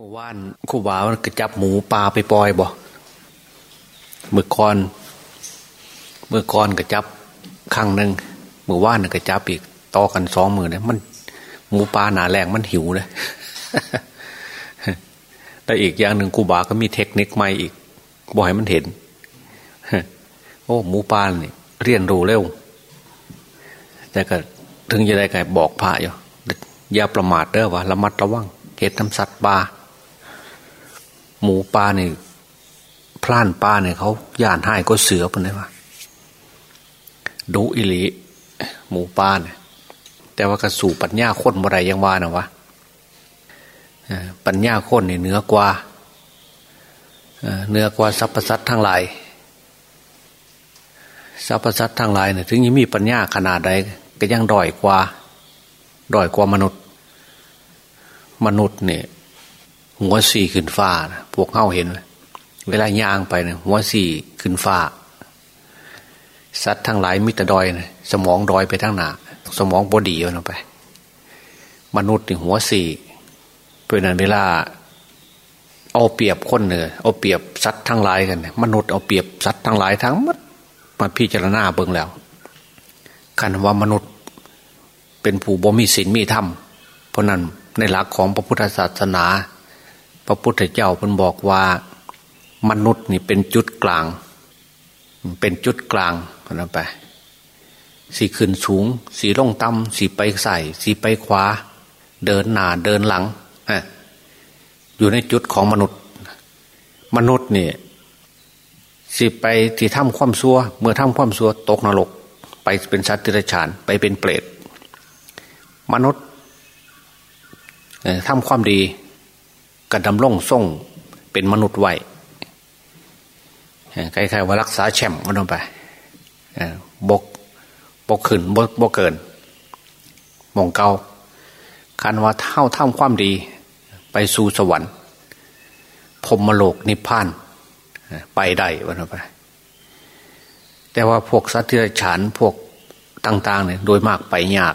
เมื่อวานครูบามันก็จับหมูปลาไปปล่อยบ่เมื่อก่อน เมื่อก่อนก็จับครั้งหนึ่งเมื่อวานก็จับอีกต่อกันสองมือเนี่ยมัน หมูปลาหนาแรงมันหิวเลยแต่อีกอย่างหนึ่งครูบาก็มีเทคนิคใหม่อีกบ่อยมันเห็นโอ้ หมูปลาเนี่ยเรียนรู้เร็ว แต่ก็ถึงจะได้ไงบอกพระอยู่อย่าประมาทเด้อว่าระมัดระวังเหตุทำสัตว์ปลา หมูปลาเนี่ยพล่านปลาเนี่ยเขาย่านให้ก็เสือเป็นไงวะดูอิลิหมูปลาเนี่ยแต่ว่ากระสู่ปัญญาค้นบ่ไรยังว่านะวะปัญญาค้นเนี่ยเหนือกว่าเหนือกว่าสรรพสัตว์ทั้งหลายสรรพสัตว์ทั้งหลายเนี่ยถึงยังมีปัญญาขนาดใดก็ยังด้อยกว่าด้อยกว่ามนุษย์ มนุษย์เนี่ย หัวสี่ขึ้นฟ้านะพวกเข้าเห็นไหมเวลาย่างไปเนี่ยหัวสี่ขึ้นฟ้าสัตว์ทั้งหลายมิตรดอยนะสมองดอยไปทั้งหนาสมองบอดีเอาไป มนุษย์นี่หัวสี่เป็นนั้นเวลา เอาเปรียบคนเนือเอาเปรียบสัตว์ทั้งหลายกันมนุษย์เอาเปรียบสัตว์ทั้งหลายทั้งหมดมาพิจารณาเบิ่งแล้วคันว่ามนุษย์เป็นผู้บ่มีศีลมีธรรมเพราะนั้นในหลักของพระพุทธศาสนา พระพุทธเจ้าเพิ่นบอกว่า มนุษย์นี่เป็นจุดกลาง เป็นจุดกลางนะไปสีขึ้นสูง สีลงต่ำสีไปใส่ สีไปขวา เดินหน้าเดินหลังอยู่ในจุดของมนุษย์ มนุษย์เนี่ยสิไปที่ถ้ำความซัวเมื่อถ้ำความซัวตกนรก ไปเป็นสัตว์ติรฉานไปเป็นเปรตมนุษย์ทำความดี กระดำล่งส่งเป็นมนุษย์ไหวใครๆว่ารักษาแชมป์มันลงไปบกบกขึ้นบกบกเกินมองเกาคันว่าเท่าทำความดี ไปสู่สวรรค์พรมโลกนิพพาน ไปได้วันไป แต่ว่าพวกสัตว์ที่ฉานพวกต่างๆเนี่ยโดยมากไปยาก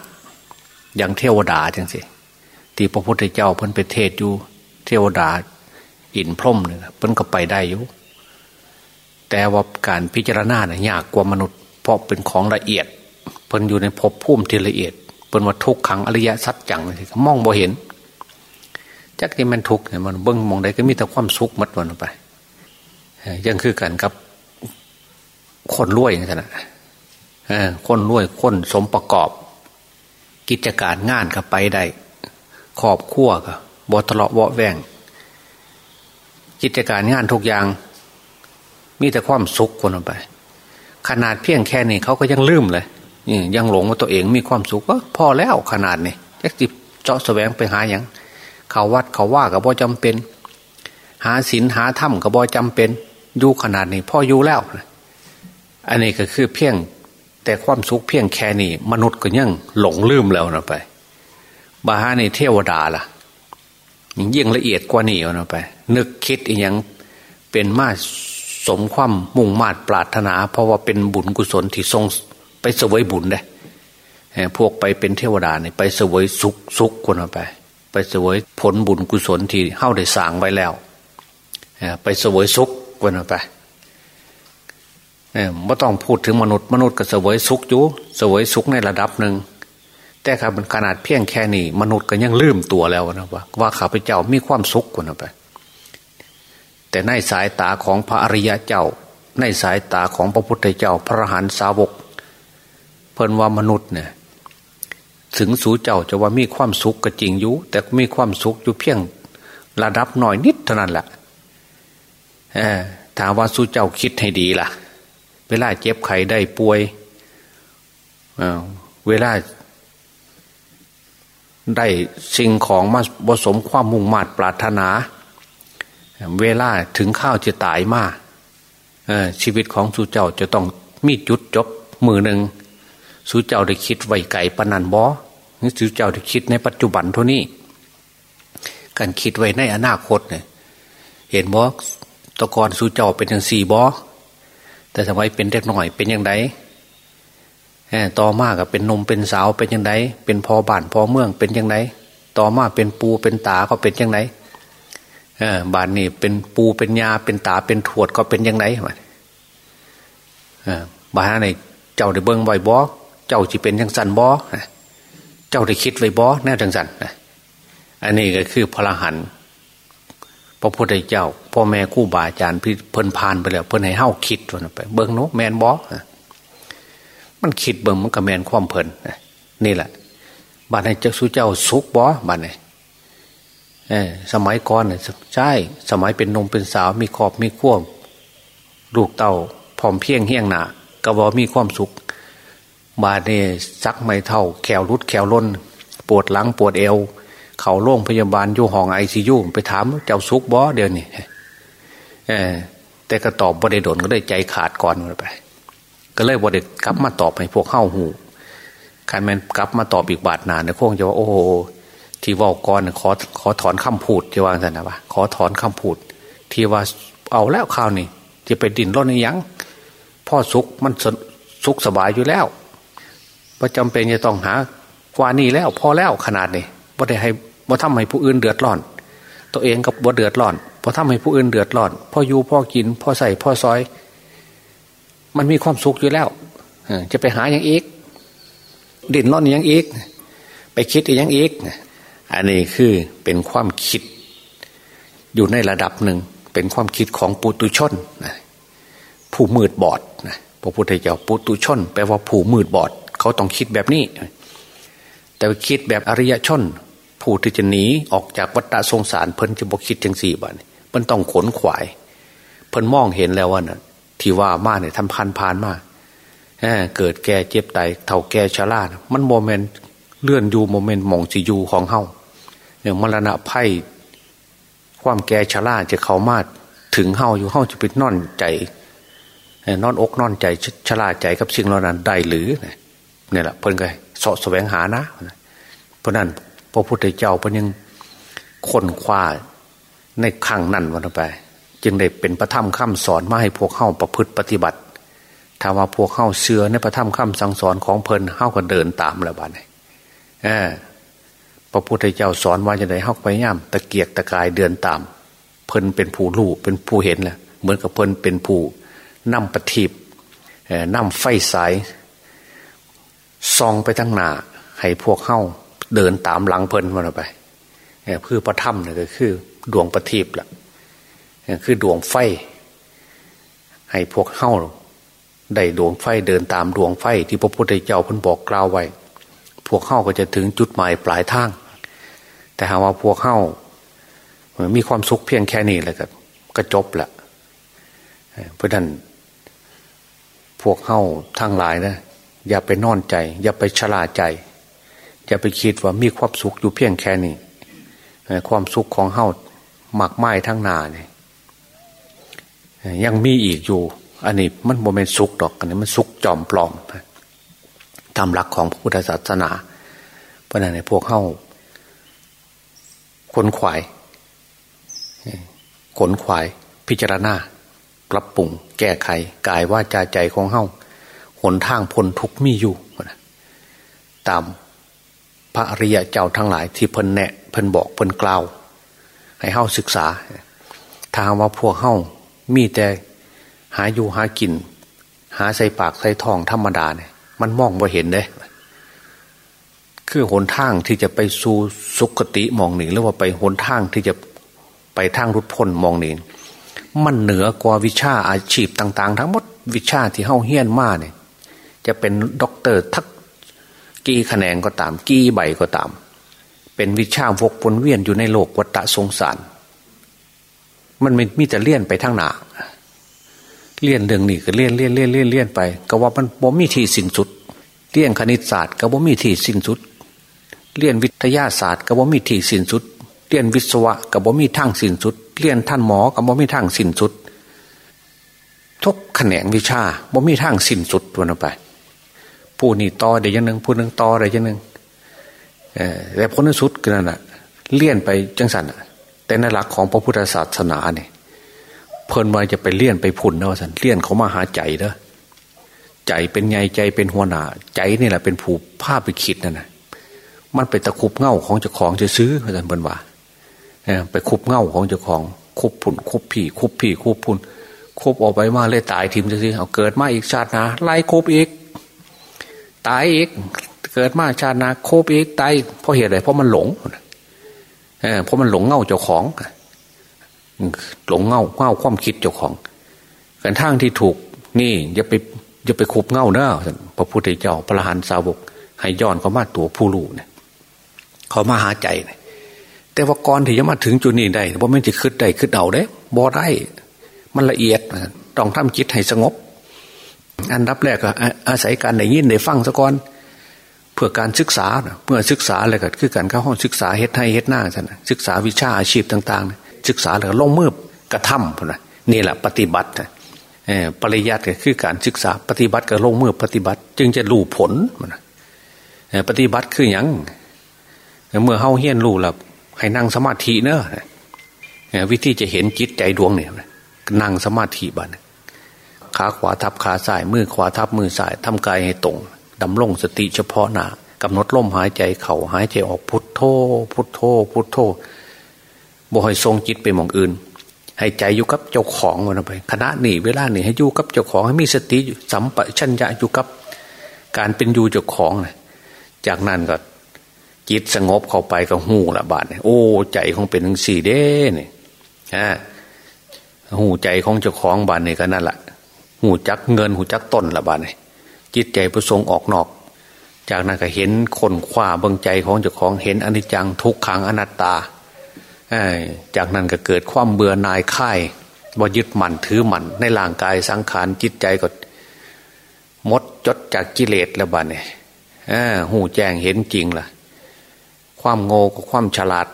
อย่างเทวดาจังสิที่พระพุทธเจ้าเพิ่นไปเทศอยู่ เทวดาอินพรมเนี่ยเพิ่นก็ไปได้อยู่ แต่ว่าการพิจารณาเนี่ยยากกว่ามนุษย์เพราะเป็นของละเอียด เพิ่นอยู่ในภพภูมิที่ละเอียดเพิ่นว่าทุกขังอริยสัจจังเลยมองบ่เห็นจักที่มันทุกเนี่ยมันเบิ้งมองได้ก็มีแต่ความสุขมัดวันไปยังคือกันกับคนรวยอย่างนั้นคนรวยคนสมประกอบ กิจการงานก็ไปได้ขอบขั้วก็ บอทะเลาะเวาะแวงกิจการงานทุกอย่าง มีแต่ความสุขคนไป ขนาดเพียงแค่นี้เขาก็ยังลืมเลยยังหลงว่าตัวเองมีความสุขก็พอแล้วขนาดนี้จะจิบเจาะแสวงไปหาอย่างเขาวัดเขาว่ากับบ่จำเป็น หาศีลหาธรรมกับบ่จำเป็นอยู่ขนาดนี้พ่ออยู่แล้วอันนี้ก็คือเพียงแต่ความสุขเพียงแค่นี้มนุษย์ก็ยังหลงลืมแล้วนะไป บาฮาในเทวดาล่ะ ยิ่งละเอียดกว่านี้นะไป นึกคิดอีกอย่างเป็นมาสมความมุ่งมาดปรารถนา เพราะว่าเป็นบุญกุศลที่ทรงไปเสวยบุญได้พวกไปเป็นเทวดาเนี่ยไปเสวยสุขสุขคนไป ไปเสวยผลบุญกุศลที่เข้าได้สางไว้แล้วไปเสวยสุขคนไปเนี่ยไม่ต้องพูดถึงมนุษย์มนุษย์ก็เสวยสุขอยู่เสวยสุขในระดับหนึ่ง แต่ครับมันขนาดเพียงแค่นี้ มนุษย์ก็ยังลืมตัวแล้วนะว่าว่าข้าพเจ้ามีความสุขกว่าไป แต่ในสายตาของพระอริยะเจ้า ในสายตาของพระพุทธเจ้า พระหันสาวก เพิ่นว่ามนุษย์เนี่ยถึงสูเจ้าจะว่ามีความสุขก็จริงอยู่ แต่มีความสุขอยู่เพียงระดับหน่อยนิดเท่านั้นแหละถามว่าสูเจ้าคิดให้ดีล่ะ เวลาเจ็บไข้ได้ป่วยเวลา ได้สิ่งของมาผสมความมุ่งมา่ปรารถนา เวลาถึงข้าวจะตายมาชีวิตของสุเจ้าจะต้องมีจุดจบมือหนึ่งสุเจ้าได้คิดไว้ไก่ปนันบอนี่สุเจ้าได้คิดในปัจจุบันเท่านี้การคิดไว้ในอนาคตเนี่ยเห็นบอตะกอนสุเจ้าเป็นอย่างสี่บอแต่สมัยเป็นเด็กหน่อยเป็นยังไง ต่อมากับเป็นนมเป็นสาวเป็นยังไงเป็นพอบ้านพอเมืองเป็นยังไงต่อมาเป็นปูเป็นตาก็เป็นยังไงเออบานนี่เป็นปูเป็นยาเป็นตาเป็นถวดก็เป็นยังไงวะเออบานนี่เจ้าได้เบิ้งไว้บอเจ้าจะเป็นยังสันบอเจ้าได้คิดไว้บอแน่จังสันอันนี้ก็คือพระหันพระพุทธเจ้าพ่อแม่คู่บาอาจารย์เพิ่นพานไปแล้วเพิ่นให้เฮ้าคิดวันไป เบิ้งโนแมนบอ มันคิดเบิ้งมันก็แมนความเพลินนี่แหละบ้านในเจ้าสุเจ้าสุกบอบ้านไหนสมัยก่อนใช่ สมัยเป็นนมเป็นสาวมีขอบมีขั้วลูกเต่าผอมเพียงเฮี้ยงหนากระบอกมีความสุข บาดเนี่ซักไม่เท่า แขวรุดแขวล้น ปวดหลังปวดเอว เขาโรงพยาบาลอยู่ห้องไอซียูไปถามเจ้าสุกบอเดี๋ยวนี้แต่ก็ตอบบริโดนก็ได้ใจขาดก่อนไป ก็เลยบริกลับมาตอบให้พวกเข้าหูใครแมนกลับมาตอบอีกบาทนานเนี่ยคงจะว่าโอ้โหที่ว่าก่อนขอขอถอนคำพูดที่ว่าสันนะวะขอถอนคำพูด ที่ว่าเอาแล้วข่าวนี่จะไปดินร่นยังพ่อสุกมันสุกสบายอยู่แล้วประจำเป็นจะต้องหากว่านี่แล้วพอแล้วขนาดนี้บ่ได้ให้บ่ทำให้ผู้อื่นเดือดร้อน ตัวเองกับบ่เดือดร้อนพอทำให้ผู้อื่นเดือดร้อนพ่ออยู่พ่อกินพ่อใส่พ่อซอย มันมีความสุขอยู่แล้วจะไปหาอย่างอีกดินร่อนอย่างอีกไปคิดอย่างอีกอันนี้คือเป็นความคิด อยู่ในระดับหนึ่ง เป็นความคิดของปุตุชนนะผู้มืดบอดนะพระพุทธเจ้าปุตุชน แปลว่าผู้มืดบอด เขาต้องคิดแบบนี้ แต่คิดแบบอริยชน ผู้ที่จะหนีออกจากวัฏสงสารเพิ่นจะบอกคิดจังสี่บันมันต้องขนขวาย เพิ่นมองเห็นแล้วว่านะ่ะ ที่ว่ามาเนี่ยทำพันพานมาเกิดแก่เจ็บตายเท่าแก่ชรานะมันโมเมนต์เลื่อนอยู่โมเมนต์มองสิยูของเฮาเนี่ยมรณะไพ่ความแก่ชราจะเข้ามาถึงเฮาอยู่เฮาจะเป็นนอนใจนอนอกนอนใจชราใจกับสิ่งเหล่านั้นได้หรือเนี่ยแหละเพิ่นก็สาะแสวงหานะ เพราะนั้นพระพุทธเจ้าเพิ่นยังค้นคว้าในขังนั้นวันไป จึงได้เป็นพระธรรมคำสอนมาให้พวกเข้าประพฤติปฏิบัติถ้าว่าพวกเข้าเสือในพระธรรมคำสั่งสอนของเพลินเข้าก็เดินตามแล้วบ้านนี้พระพุทธเจ้าสอนว่าจะได้เข้าไปย่ำตะเกียกตะกายเดินตาม เพลินเป็นผู้รู้เป็นผู้เห็นแหละเหมือนกับเพลินเป็นผู้นำปฏิบนำไฟสายซองไปทั้งหนาให้พวกเข้าเดินตามหลังเพลินมันไปเพื่อประทับเนี่ยก็คือ ดวงปฏิบแหละ คือดวงไฟ ให้พวกเข้าได้ดวงไฟเดินตามดวงไฟ ที่พระพุทธเจ้าพันบอกกล่าวไว้ พวกเข้าก็จะถึงจุดหมายปลายทาง แต่หากว่าพวกเข้ามีความสุขเพียงแค่นี้แหล้วก็ก็จบละเพราะนั้นพวกเข้าทั้งหลายนะอย่าไปนอนใจ อย่าไปชลาใจ อย่าไปคิดว่ามีความสุขอยู่เพียงแค่นี้ความสุขของเข้าหมักไม้ทั้งนาเนี่ย ยังมีอีกอยู่ อันนี้มันโมเมนสุกดอกอันนี้มันสุกจอมปลอมตามหลักของพุทธศาสนา เพราะนั้นในพวกเข้าขนขวายขนขวาย พิจารณาปรับปรุง แก้ไขกายว่าจาใจของเข้าหนทางพ้นทุกมีอยู่ตามพระอริยเจ้าทั้งหลายที่เพิ่นแนะเพิ่นบอกเพิ่นกล่าว ให้เข้าศึกษาทางว่าพวกเข้า มีแต่หาอยู่หากิน หาใส่ปากใส่ท้องธรรมดาเนี่ยมันมองว่าเห็นเลยคือหนทางที่จะไปสู่สุคติหม่องหนึ่งหรือว่าไปหนทางที่จะไปทางหลุดพ้นหม่องหนึ่งมันเหนือกว่าวิชาอาชีพต่าง ๆ ทั้งหมดวิชาที่เฮ้าเฮี้ยนมาเนี่ยจะเป็นด็อกเตอร์ทักกี่คะแนนก็ตาม กี่ใบก็ตาม เป็นวิชาวกวนเวียนอยู่ในโลกวัฏสงสาร มันไม่มีแต่เลี่ยนไปทางหนาเลี่ยนเรื่องนี้ก็เลี่ยนเลี่ยนเลี่ยนเลี่ยนเลี่ยนไป ก็ว่ามันบ่มีที่สิ้นสุด เลี่ยนคณิตศาสตร์ก็บ่มีที่สิ้นสุด เลี่ยนวิทยาศาสตร์ก็บ่มีที่สิ้นสุด เลี่ยนวิศวะก็บ่มีทางสิ้นสุด เลี่ยนท่านหมอก็บ่มีทางสิ้นสุด ทุกแขนงวิชาบ่มีทางสิ้นสุดวันไป ผู้นี้ต่อเดี๋ยวยังหนึ่งผู้นึงต่อเดี๋ยวยังหนึ่งแต่พ้นสุดกันนั่นแหะเลี่ยนไปจังสันน่ะ แต่ในหลักของพระพุทธศาสนาเนี่ยเพิ่นว่าจะไปเลี่ยนไปพุ่นนะว่าสันเลี่ยนเขามาหาใจเด้อใจเป็นไงใจเป็นหัวหน้าใจนี่แหละเป็นผูผ้าไปคิดนั่นนะมันเป็นตะคุบเง่าของเจ้าของจะซื้ออาจารย์เพิ่นว่าไปคุบเง่าของเจ้าของคุบผุนคุบผีคุบผีคุบผุนคุบออกไปมาเลยตายทิมจะสิเอาเกิดมาอีกชาตินะไล่คุบอีกตายอีก เกิดมาชาตินะคุบอีกตายเพราะเหตุอะไรเพราะมันหลงเออ เพราะมันหลงเง่าเจ้าของหลงเง่าเง่าความคิดเจ้าของกันทางที่ถูกนี่อย่าไปอย่าไปคบเง่าเนอะพระพุทธเจ้าพระหันสาวกให้ย้อนเขามาตัวผู้ลูเนี่ยเขามาหาใจเนี่ยแต่ว่าก่อนที่จะมาถึงจุดนี้ได้ว่าไม่จะคืดได้คืดเอาได้บ่ได้ มันละเอียดต้องทำจิตให้สงบ อันดับแรกก็อาศัยการได้ยินได้ฟังซะก่อน พื่อการศึกษาเมื่อศึกษาอะไรก็คือการเข้าห้องศึกษาเฮ็ดให้เฮ็ดหน้าท่านศึกษาวิชาอาชีพต่างๆ ศึกษาแล้วลงมือกระทำนะนี่แหละปฏิบัติปริยัติก็คือการศึกษาปฏิบัติก็ลงมือปฏิบัติ จึงจะรู้ผลนะปฏิบัติคืออย่างเมื่อเฮาเฮียนรู้แล้วให้นั่งสมาธิเนอะวิธีจะเห็นจิตใจดวงเนี่ยนั่งสมาธิบ้านขาขวาทับขาซ้ายมือขวาทับมือซ้ายทำกายให้ตรง ดำรงสติเฉพาะหน้ากำหนดลมหายใจเข่าหายใจออกพุทโธพุทโธพุทโธบ่ให้ทรงจิตไปมองอื่น ให้ใจอยู่กับเจ้าของมันไปคณะนี่เวลานี่ให้อยู่กับเจ้าของให้มีสติสัมปชัญญะอยู่กับ การเป็นอยู่เจ้าของนะจากนั้นก็จิตสงบเข้าไปก็หูละบาทโอ้ใจของเป็นทั้งสี่เด้เนี่ยฮะหูใจของเจ้าของบานนี่ก็นั่นแหละหูจักเงินหูจักต้นละบาทนี่ย จิตใจประสงค์ออกนอก จากนั้นก็เห็นคนขว้าเบื้องใจของเจ้าของเห็นอนิจจังทุกขังอนัตตาจากนั้นก็เกิดความเบื่อหน่ายค่ายว่ายึดมั่นถือมั่นในร่างกายสังขารจิตใจก็มดจดจากกิเลสแล้วบ้านเนี่ยหูแจ้งเห็นจริงล่ะ ความโง่กับความฉลาด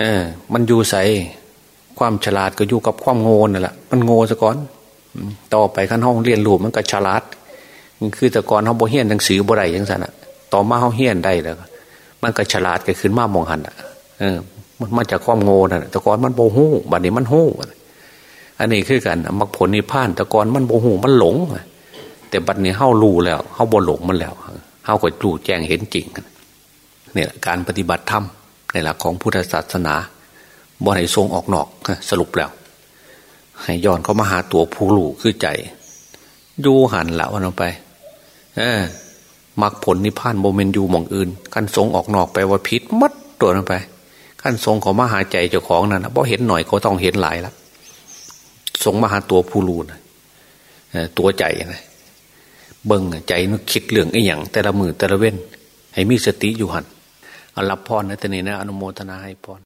อมันอยู่ใสความฉลาดก็อยู่กับความโง่นั่นแหละมันโง่ซะก่อน ต่อไปขั้นห้องเรียนรู้มันก็ฉลาด คือแต่ก่อนเขาโบเฮียนหนังสือบ่ได้ยังสันอะต่อมาเขาเฮียนได้แล้วมันก็ฉลาดก็ขึ้นมามองหันอะเออ มันมาจากความโง่น่ะแต่ก่อนมันโบหูบัดนี้มันหูอันนี้คือกันมรรคผลนิพพานแต่ก่อนมันโบหูมันหลงแต่บัดนี้เข้ารู้แล้วเข้าโบหลงมันแล้วเข้าก็รู้แจ้งเห็นจริงเนี่ยการปฏิบัติธรรมในหลักของพุทธศาสนาบ่ให้ทรงออกนอกสรุปแล้ว ให้ย้อนเข้ามาหาตัวผู้รู้คือใจยู่หันละวันออกไป เออมักผลนิพพานโมเมนยูมองอื่นขั้นทรงออกนอกไปว่าพิษมัดตัวนั้นไปขั้นทรงของมหาใจเจ้าของนั่นเพราะเห็นหน่อยเขาต้องเห็นหลายแล้วทรงมหาตัวผู้รู้นะตัวใจนะเบิ้งใจนึกคิดเรื่องไอ้อย่างแต่ละมือแต่ละเว้นให้มีสติอยู่หันอรับพรนะตอนนี้นะอนุโมทนาให้พร